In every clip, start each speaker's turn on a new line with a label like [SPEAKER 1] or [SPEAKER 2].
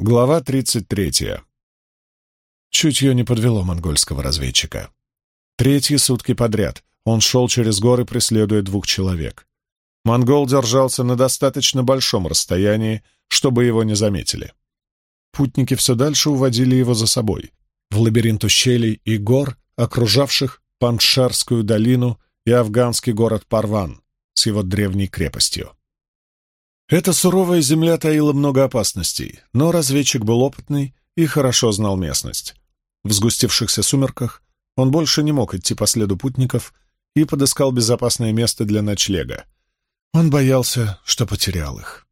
[SPEAKER 1] Глава 33. Чутье не подвело монгольского разведчика. Третьи сутки подряд он шел через горы, преследуя двух человек. Монгол держался на достаточно большом расстоянии, чтобы его не заметили. Путники все дальше уводили его за собой, в лабиринт ущелий и гор, окружавших Паншарскую долину и афганский город Парван с его древней крепостью. Эта суровая земля таила много опасностей, но разведчик был опытный и хорошо знал местность. В сгустившихся сумерках он больше не мог идти по следу путников и подыскал безопасное место для ночлега. Он боялся, что потерял их.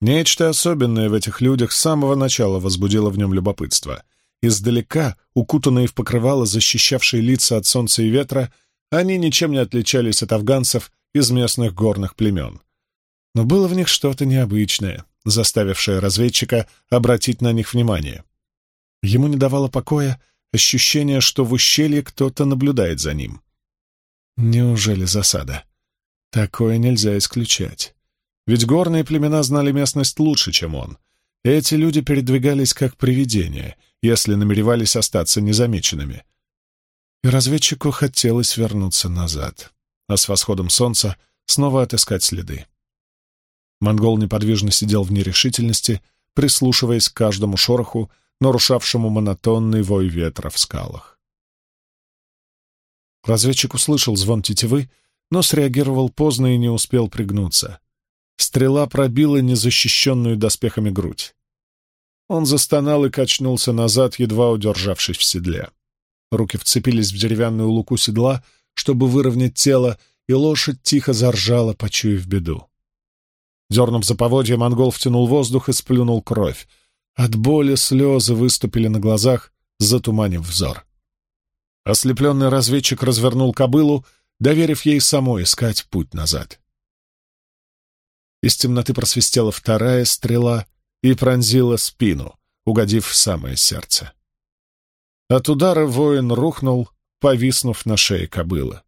[SPEAKER 1] Нечто особенное в этих людях с самого начала возбудило в нем любопытство. Издалека, укутанные в покрывало, защищавшие лица от солнца и ветра, они ничем не отличались от афганцев из местных горных племен но было в них что-то необычное, заставившее разведчика обратить на них внимание. Ему не давало покоя ощущение, что в ущелье кто-то наблюдает за ним. Неужели засада? Такое нельзя исключать. Ведь горные племена знали местность лучше, чем он. Эти люди передвигались как привидения, если намеревались остаться незамеченными. И разведчику хотелось вернуться назад, а с восходом солнца снова отыскать следы. Монгол неподвижно сидел в нерешительности, прислушиваясь к каждому шороху, нарушавшему монотонный вой ветра в скалах. Разведчик услышал звон тетивы, но среагировал поздно и не успел пригнуться. Стрела пробила незащищенную доспехами грудь. Он застонал и качнулся назад, едва удержавшись в седле. Руки вцепились в деревянную луку седла, чтобы выровнять тело, и лошадь тихо заржала, почуяв беду. Дернув за поводье, монгол втянул воздух и сплюнул кровь. От боли слезы выступили на глазах, затуманив взор. Ослепленный разведчик развернул кобылу, доверив ей самой искать путь назад. Из темноты просвистела вторая стрела и пронзила спину, угодив в самое сердце. От удара воин рухнул, повиснув на шее кобылы.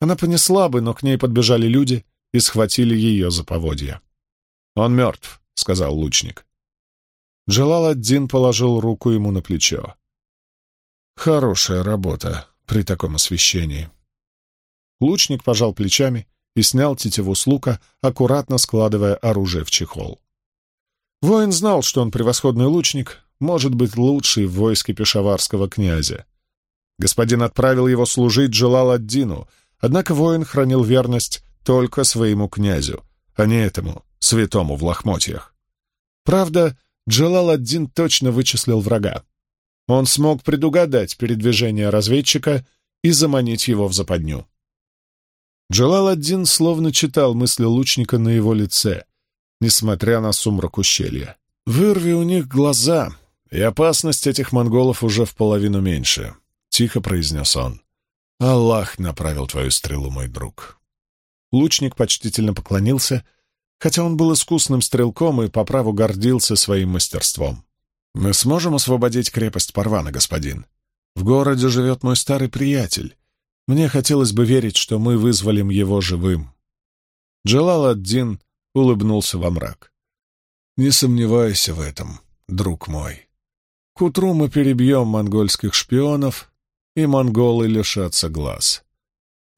[SPEAKER 1] Она понесла бы, но к ней подбежали люди, и схватили ее за поводья. «Он мертв», — сказал лучник. Джалал-ад-Дин положил руку ему на плечо. «Хорошая работа при таком освещении». Лучник пожал плечами и снял тетиву с лука, аккуратно складывая оружие в чехол. Воин знал, что он превосходный лучник, может быть, лучший в войске пешаварского князя. Господин отправил его служить Джалал-ад-Дину, однако воин хранил верность только своему князю, а не этому, святому в лохмотьях. Правда, Джалал-ад-Дин точно вычислил врага. Он смог предугадать передвижение разведчика и заманить его в западню. Джалал-ад-Дин словно читал мысли лучника на его лице, несмотря на сумрак ущелья. «Вырви у них глаза, и опасность этих монголов уже в половину меньше», — тихо произнес он. «Аллах направил твою стрелу, мой друг». Лучник почтительно поклонился, хотя он был искусным стрелком и по праву гордился своим мастерством. «Мы сможем освободить крепость Парвана, господин. В городе живет мой старый приятель. Мне хотелось бы верить, что мы вызволим его живым». Джалал Аддин улыбнулся во мрак. «Не сомневайся в этом, друг мой. К утру мы перебьем монгольских шпионов, и монголы лишатся глаз.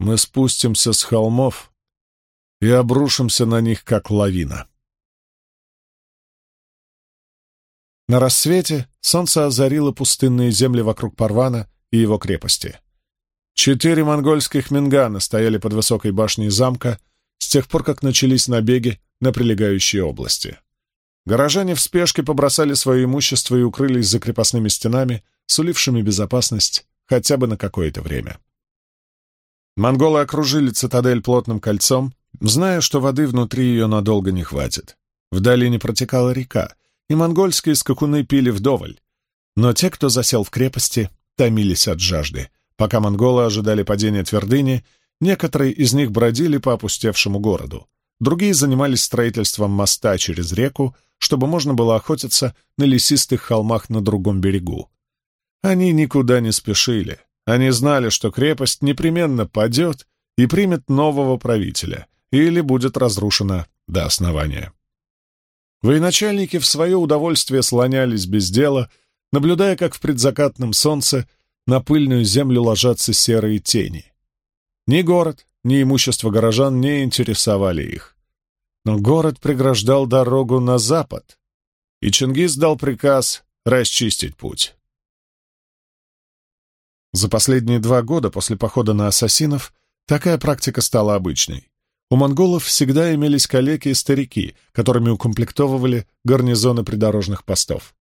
[SPEAKER 1] Мы спустимся с холмов и обрушимся на них, как лавина. На рассвете солнце озарило пустынные земли вокруг Парвана и его крепости. Четыре монгольских мингана стояли под высокой башней замка с тех пор, как начались набеги на прилегающие области. Горожане в спешке побросали свое имущество и укрылись за крепостными стенами, сулившими безопасность хотя бы на какое-то время. Монголы окружили цитадель плотным кольцом, зная, что воды внутри ее надолго не хватит. В долине протекала река, и монгольские скакуны пили вдоволь. Но те, кто засел в крепости, томились от жажды. Пока монголы ожидали падения твердыни, некоторые из них бродили по опустевшему городу. Другие занимались строительством моста через реку, чтобы можно было охотиться на лесистых холмах на другом берегу. Они никуда не спешили. Они знали, что крепость непременно падет и примет нового правителя, или будет разрушена до основания. Военачальники в свое удовольствие слонялись без дела, наблюдая, как в предзакатном солнце на пыльную землю ложатся серые тени. Ни город, ни имущество горожан не интересовали их. Но город преграждал дорогу на запад, и Чингис дал приказ расчистить путь. За последние два года после похода на ассасинов такая практика стала обычной. У монголов всегда имелись калеки и старики, которыми укомплектовывали гарнизоны придорожных постов.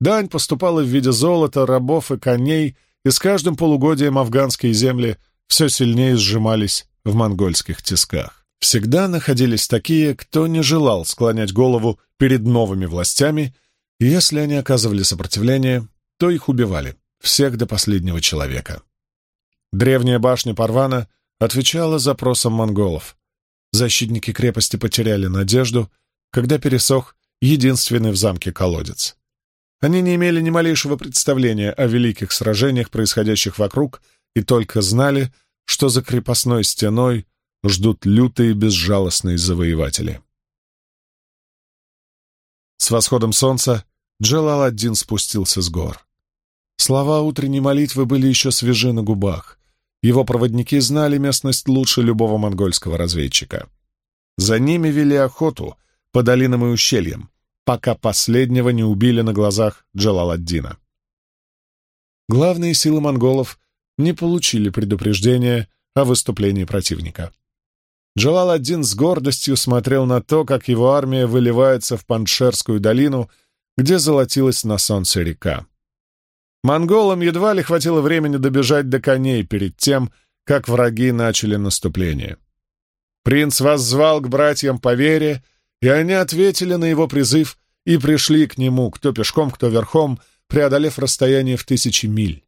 [SPEAKER 1] Дань поступала в виде золота, рабов и коней, и с каждым полугодием афганские земли все сильнее сжимались в монгольских тисках. Всегда находились такие, кто не желал склонять голову перед новыми властями, и если они оказывали сопротивление, то их убивали, всех до последнего человека. Древняя башня Парвана отвечала запросам монголов защитники крепости потеряли надежду, когда пересох единственный в замке колодец. Они не имели ни малейшего представления о великих сражениях, происходящих вокруг, и только знали, что за крепостной стеной ждут лютые безжалостные завоеватели. С восходом солнца Джалал-ад-Дин спустился с гор. Слова утренней молитвы были еще свежи на губах. Его проводники знали местность лучше любого монгольского разведчика. За ними вели охоту по долинам и ущельям, пока последнего не убили на глазах Джалаладдина. Главные силы монголов не получили предупреждения о выступлении противника. Джалаладдин с гордостью смотрел на то, как его армия выливается в Паншерскую долину, где золотилась на солнце река. Монголам едва ли хватило времени добежать до коней перед тем, как враги начали наступление. Принц воззвал к братьям по вере, и они ответили на его призыв и пришли к нему, кто пешком, кто верхом, преодолев расстояние в тысячи миль.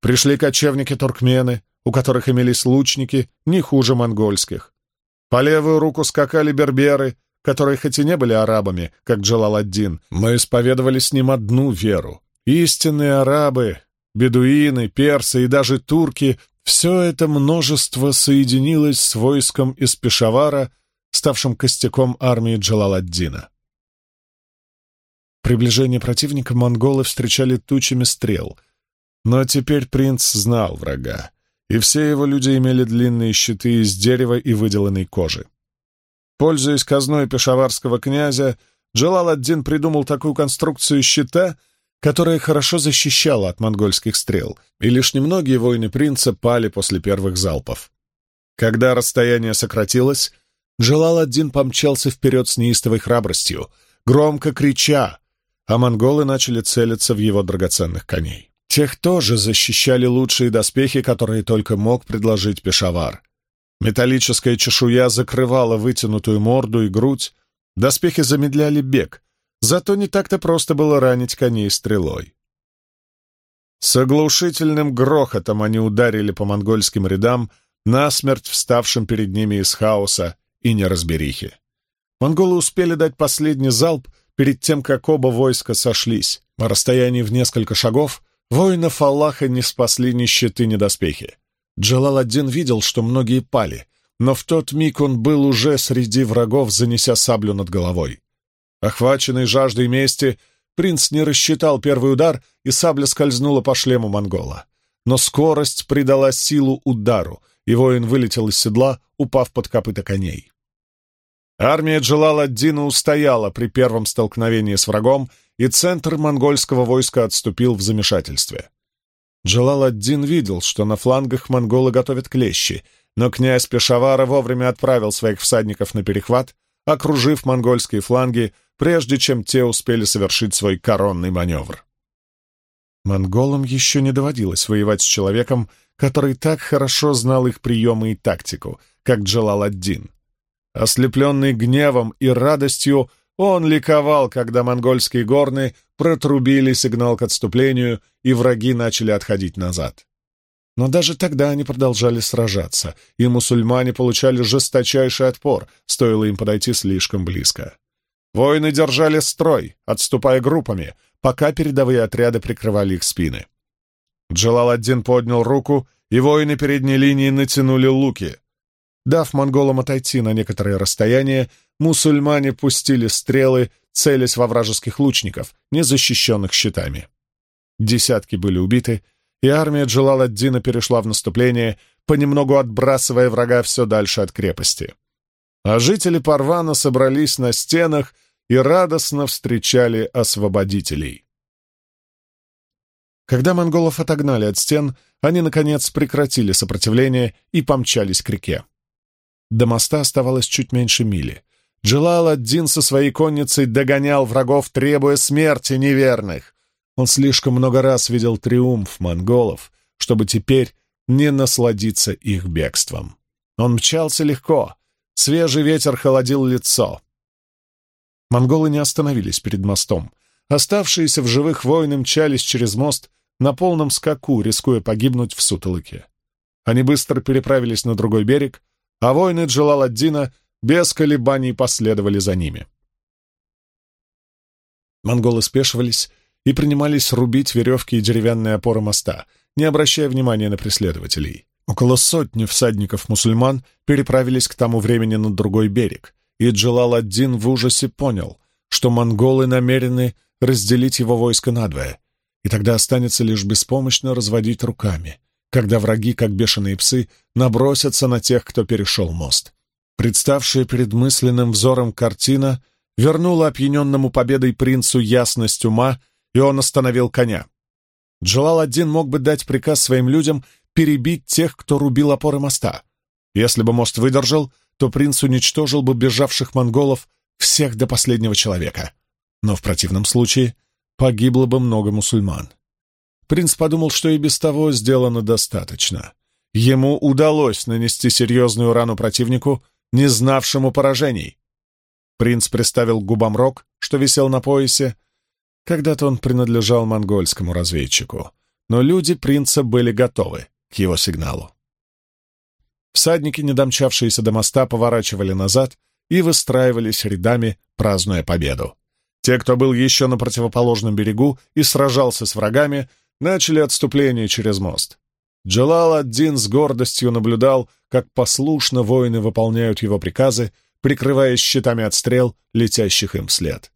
[SPEAKER 1] Пришли кочевники-туркмены, у которых имелись лучники, не хуже монгольских. По левую руку скакали берберы, которые хоть и не были арабами, как Джалаладдин, но исповедовали с ним одну веру Истинные арабы, бедуины, персы и даже турки — все это множество соединилось с войском из Пешавара, ставшим костяком армии Джалаладдина. Приближение противника монголы встречали тучами стрел, но теперь принц знал врага, и все его люди имели длинные щиты из дерева и выделанной кожи. Пользуясь казной пешаварского князя, Джелаладдин придумал такую конструкцию щита — которая хорошо защищала от монгольских стрел, и лишь немногие воины принца пали после первых залпов. Когда расстояние сократилось, джалал один помчался вперед с неистовой храбростью, громко крича, а монголы начали целиться в его драгоценных коней. Тех тоже защищали лучшие доспехи, которые только мог предложить пешавар. Металлическая чешуя закрывала вытянутую морду и грудь, доспехи замедляли бег, Зато не так-то просто было ранить коней стрелой. С оглушительным грохотом они ударили по монгольским рядам, насмерть вставшим перед ними из хаоса и неразберихи. Монголы успели дать последний залп перед тем, как оба войска сошлись. На расстоянии в несколько шагов воинов Аллаха не спасли ни щиты, ни доспехи. Джалаладдин видел, что многие пали, но в тот миг он был уже среди врагов, занеся саблю над головой. Охваченный жаждой мести, принц не рассчитал первый удар, и сабля скользнула по шлему монгола. Но скорость придала силу удару, и воин вылетел из седла, упав под копыта коней. Армия Джалаладдина устояла при первом столкновении с врагом, и центр монгольского войска отступил в замешательстве. Джалаладдин видел, что на флангах монголы готовят клещи, но князь Пешавара вовремя отправил своих всадников на перехват, окружив монгольские фланги прежде чем те успели совершить свой коронный маневр. Монголам еще не доводилось воевать с человеком, который так хорошо знал их приемы и тактику, как Джалаладдин. Ослепленный гневом и радостью, он ликовал, когда монгольские горны протрубили сигнал к отступлению, и враги начали отходить назад. Но даже тогда они продолжали сражаться, и мусульмане получали жесточайший отпор, стоило им подойти слишком близко. Воины держали строй, отступая группами, пока передовые отряды прикрывали их спины. Джалаладдин поднял руку, и воины передней линии натянули луки. Дав монголам отойти на некоторое расстояние, мусульмане пустили стрелы, целясь во вражеских лучников, не защищенных щитами. Десятки были убиты, и армия Джалаладдина перешла в наступление, понемногу отбрасывая врага все дальше от крепости. А жители Парвана собрались на стенах и радостно встречали освободителей. Когда монголов отогнали от стен, они, наконец, прекратили сопротивление и помчались к реке. До моста оставалось чуть меньше мили. Джелал один со своей конницей догонял врагов, требуя смерти неверных. Он слишком много раз видел триумф монголов, чтобы теперь не насладиться их бегством. Он мчался легко, свежий ветер холодил лицо. Монголы не остановились перед мостом. Оставшиеся в живых воины мчались через мост на полном скаку, рискуя погибнуть в сутолоке. Они быстро переправились на другой берег, а воины Джалаладдина без колебаний последовали за ними. Монголы спешивались и принимались рубить веревки и деревянные опоры моста, не обращая внимания на преследователей. Около сотни всадников-мусульман переправились к тому времени на другой берег, и в ужасе понял, что монголы намерены разделить его войско надвое, и тогда останется лишь беспомощно разводить руками, когда враги, как бешеные псы, набросятся на тех, кто перешел мост. Представшая перед мысленным взором картина вернула опьяненному победой принцу ясность ума, и он остановил коня. Джжаладдин мог бы дать приказ своим людям перебить тех, кто рубил опоры моста. Если бы мост выдержал, то принц уничтожил бы бежавших монголов всех до последнего человека. Но в противном случае погибло бы много мусульман. Принц подумал, что и без того сделано достаточно. Ему удалось нанести серьезную рану противнику, не знавшему поражений. Принц приставил к губам рог, что висел на поясе. Когда-то он принадлежал монгольскому разведчику, но люди принца были готовы к его сигналу. Всадники, не домчавшиеся до моста, поворачивали назад и выстраивались рядами, празднуя победу. Те, кто был еще на противоположном берегу и сражался с врагами, начали отступление через мост. Джалал один с гордостью наблюдал, как послушно воины выполняют его приказы, прикрываясь щитами от стрел, летящих им вслед.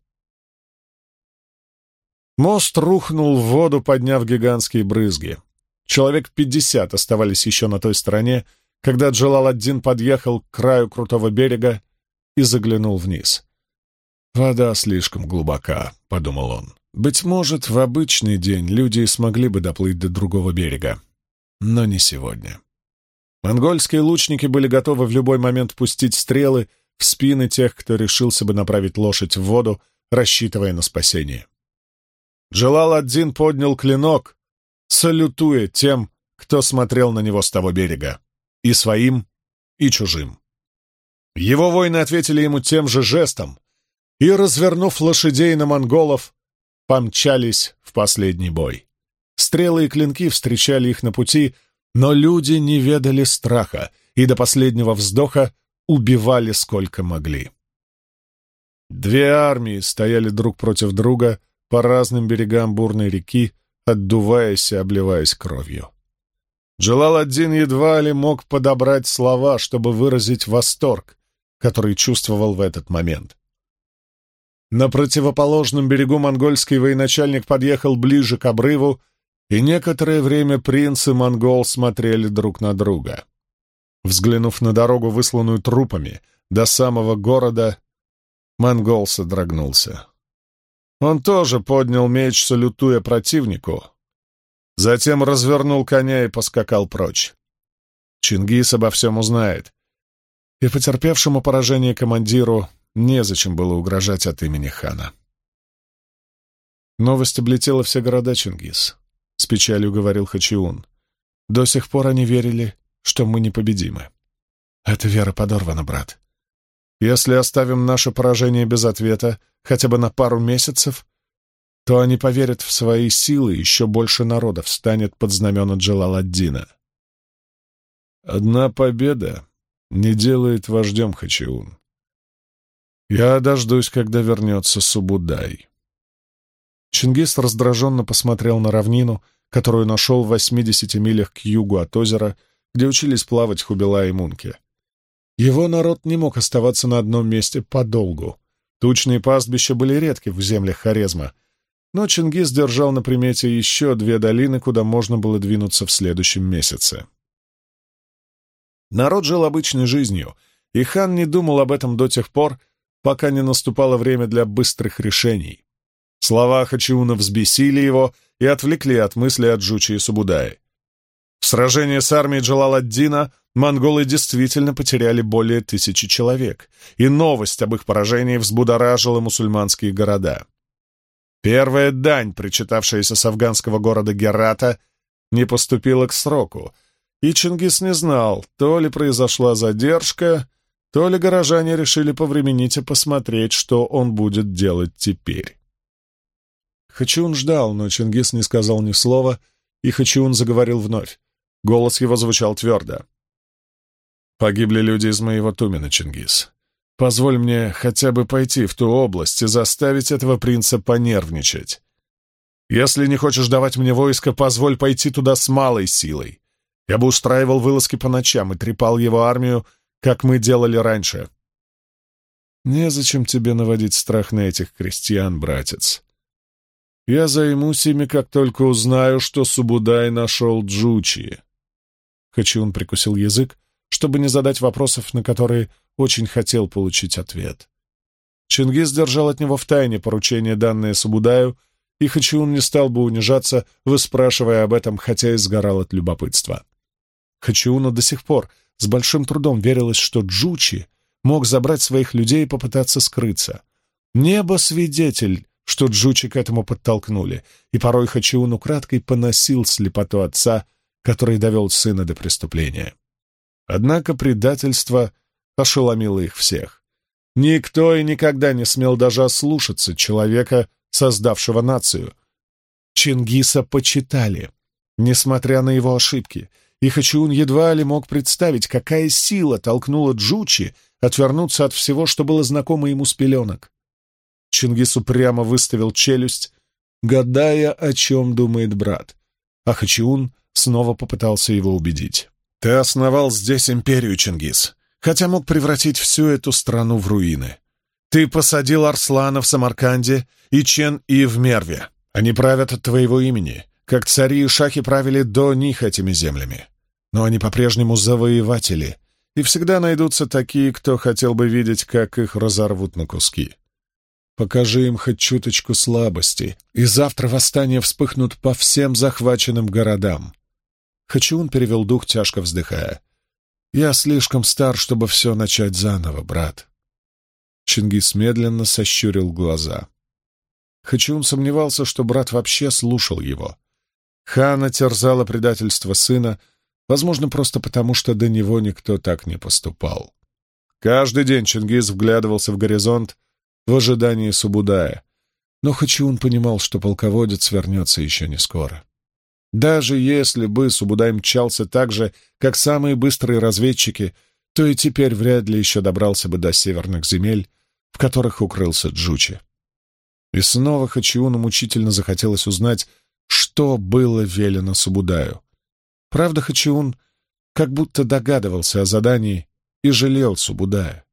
[SPEAKER 1] Мост рухнул в воду, подняв гигантские брызги. Человек пятьдесят оставались еще на той стороне, когда Джалаладдин подъехал к краю крутого берега и заглянул вниз. «Вода слишком глубока», — подумал он. «Быть может, в обычный день люди смогли бы доплыть до другого берега, но не сегодня». Монгольские лучники были готовы в любой момент пустить стрелы в спины тех, кто решился бы направить лошадь в воду, рассчитывая на спасение. Джалал-ад-Дин поднял клинок, салютуя тем, кто смотрел на него с того берега и своим, и чужим. Его воины ответили ему тем же жестом и, развернув лошадей на монголов, помчались в последний бой. Стрелы и клинки встречали их на пути, но люди не ведали страха и до последнего вздоха убивали сколько могли. Две армии стояли друг против друга по разным берегам бурной реки, отдуваясь и обливаясь кровью. Джалал-ад-Дин едва ли мог подобрать слова, чтобы выразить восторг, который чувствовал в этот момент. На противоположном берегу монгольский военачальник подъехал ближе к обрыву, и некоторое время принц и монгол смотрели друг на друга. Взглянув на дорогу, высланную трупами, до самого города, монгол содрогнулся. Он тоже поднял меч, салютуя противнику, Затем развернул коня и поскакал прочь. Чингис обо всем узнает. И потерпевшему поражение командиру незачем было угрожать от имени хана. Новость облетела все города Чингис, — с печалью говорил Хачиун. До сих пор они верили, что мы непобедимы. Эта вера подорвана, брат. Если оставим наше поражение без ответа хотя бы на пару месяцев, то они поверят в свои силы, еще больше народов встанет под знамена Джалаладдина. Одна победа не делает вождем Хачиун. Я дождусь, когда вернется Субудай. Чингис раздраженно посмотрел на равнину, которую нашел в 80 милях к югу от озера, где учились плавать Хубила и Мунки. Его народ не мог оставаться на одном месте подолгу. Тучные пастбища были редки в землях Хорезма — но Чингис держал на примете еще две долины, куда можно было двинуться в следующем месяце. Народ жил обычной жизнью, и хан не думал об этом до тех пор, пока не наступало время для быстрых решений. Слова Хачиуна взбесили его и отвлекли от мысли о Джучи и Субудаи. В сражении с армией Джалаладдина монголы действительно потеряли более тысячи человек, и новость об их поражении взбудоражила мусульманские города. Первая дань, причитавшаяся с афганского города Герата, не поступила к сроку, и Чингис не знал, то ли произошла задержка, то ли горожане решили повременить и посмотреть, что он будет делать теперь. Хачиун ждал, но Чингис не сказал ни слова, и Хачиун заговорил вновь. Голос его звучал твердо. «Погибли люди из моего Тумена, Чингис. Позволь мне хотя бы пойти в ту область и заставить этого принца понервничать. Если не хочешь давать мне войско, позволь пойти туда с малой силой. Я бы устраивал вылазки по ночам и трепал его армию, как мы делали раньше. Незачем тебе наводить страх на этих крестьян, братец. Я займусь ими, как только узнаю, что Субудай нашел Джучи. Хачиун прикусил язык, чтобы не задать вопросов, на которые очень хотел получить ответ. Чингис держал от него в тайне поручение, данное Сабудаю, и Хачиун не стал бы унижаться, выспрашивая об этом, хотя и сгорал от любопытства. Хачиуну до сих пор с большим трудом верилось, что Джучи мог забрать своих людей и попытаться скрыться. Небо — свидетель, что Джучи к этому подтолкнули, и порой Хачиун украдкой поносил слепоту отца, который довел сына до преступления. Однако предательство — ошеломила их всех. Никто и никогда не смел даже ослушаться человека, создавшего нацию. Чингиса почитали, несмотря на его ошибки, и Хачиун едва ли мог представить, какая сила толкнула Джучи отвернуться от всего, что было знакомо ему с пеленок. Чингис упрямо выставил челюсть, гадая, о чем думает брат, а Хачиун снова попытался его убедить. «Ты основал здесь империю, Чингис хотя мог превратить всю эту страну в руины. Ты посадил Арслана в Самарканде и Чен И в Мерве. Они правят от твоего имени, как цари и шахи правили до них этими землями. Но они по-прежнему завоеватели, и всегда найдутся такие, кто хотел бы видеть, как их разорвут на куски. Покажи им хоть чуточку слабости, и завтра восстания вспыхнут по всем захваченным городам. Хачиун перевел дух, тяжко вздыхая. Я слишком стар, чтобы все начать заново, брат. Чингис медленно сощурил глаза. Хачиун сомневался, что брат вообще слушал его. Хана терзала предательство сына, возможно, просто потому, что до него никто так не поступал. Каждый день Чингис вглядывался в горизонт в ожидании Субудая, но Хачиун понимал, что полководец вернется еще не скоро. Даже если бы Субудай мчался так же, как самые быстрые разведчики, то и теперь вряд ли еще добрался бы до северных земель, в которых укрылся Джучи. И снова Хачиуну мучительно захотелось узнать, что было велено Субудаю. Правда, Хачиун как будто догадывался о задании и жалел Субудая.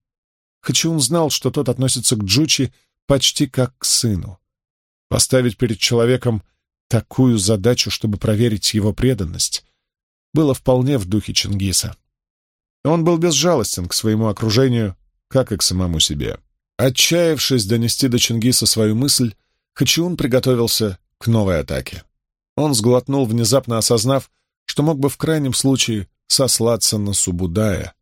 [SPEAKER 1] Хачиун знал, что тот относится к Джучи почти как к сыну. Поставить перед человеком такую задачу, чтобы проверить его преданность, было вполне в духе Чингиса. Он был безжалостен к своему окружению, как и к самому себе. Отчаявшись донести до Чингиса свою мысль, Хачиун приготовился к новой атаке. Он сглотнул, внезапно осознав, что мог бы в крайнем случае сослаться на Субудая.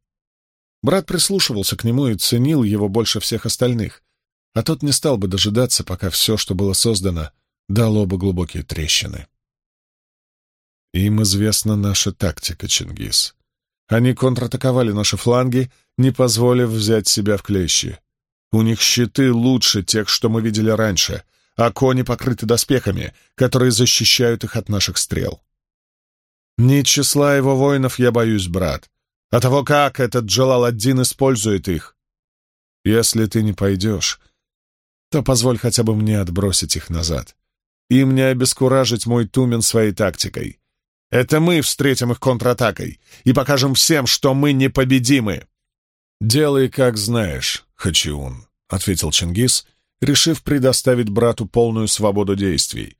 [SPEAKER 1] Брат прислушивался к нему и ценил его больше всех остальных, а тот не стал бы дожидаться, пока все, что было создано, дал оба глубокие трещины. Им известна наша тактика, Чингис. Они контратаковали наши фланги, не позволив взять себя в клещи. У них щиты лучше тех, что мы видели раньше, а кони покрыты доспехами, которые защищают их от наших стрел. Не числа его воинов я боюсь, брат, а того, как этот джалал один использует их. Если ты не пойдешь, то позволь хотя бы мне отбросить их назад. Им не обескуражить мой Тумен своей тактикой. Это мы встретим их контратакой и покажем всем, что мы непобедимы. «Делай, как знаешь, Хачиун», — ответил Чингис, решив предоставить брату полную свободу действий.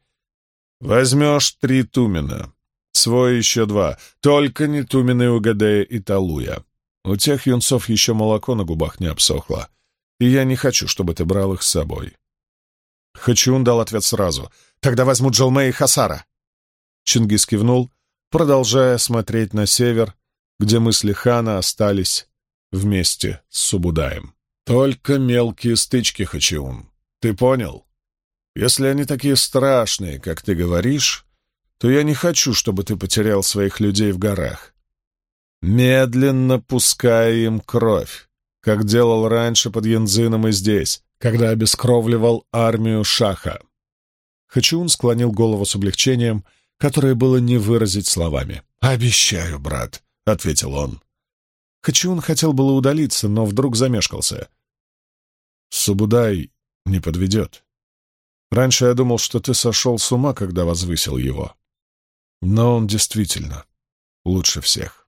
[SPEAKER 1] «Возьмешь три Тумена, свой еще два, только не тумены и Угадея и Талуя. У тех юнцов еще молоко на губах не обсохло, и я не хочу, чтобы ты брал их с собой». Хачиун дал ответ сразу. «Тогда возьму Джалме и Хасара». Чингис кивнул, продолжая смотреть на север, где мысли хана остались вместе с Субудаем. «Только мелкие стычки, Хачиун. Ты понял? Если они такие страшные, как ты говоришь, то я не хочу, чтобы ты потерял своих людей в горах. Медленно пускай им кровь, как делал раньше под Янзином и здесь, когда обескровливал армию Шаха. Хачиун склонил голову с облегчением, которое было не выразить словами. «Обещаю, брат», — ответил он. Хачиун хотел было удалиться, но вдруг замешкался. «Субудай не подведет. Раньше я думал, что ты сошел с ума, когда возвысил его. Но он действительно лучше всех».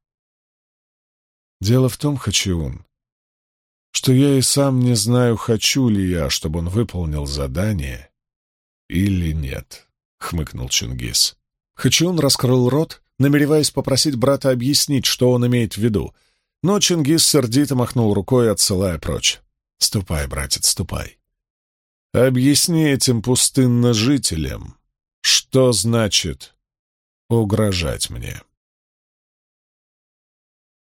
[SPEAKER 1] «Дело в том, Хачиун, что я и сам не знаю, хочу ли я, чтобы он выполнил задание или нет, — хмыкнул Чингис. Хачиун раскрыл рот, намереваясь попросить брата объяснить, что он имеет в виду, но Чингис сердито махнул рукой, отсылая прочь. — Ступай, братец, ступай. — Объясни этим пустынно жителям, что значит угрожать мне.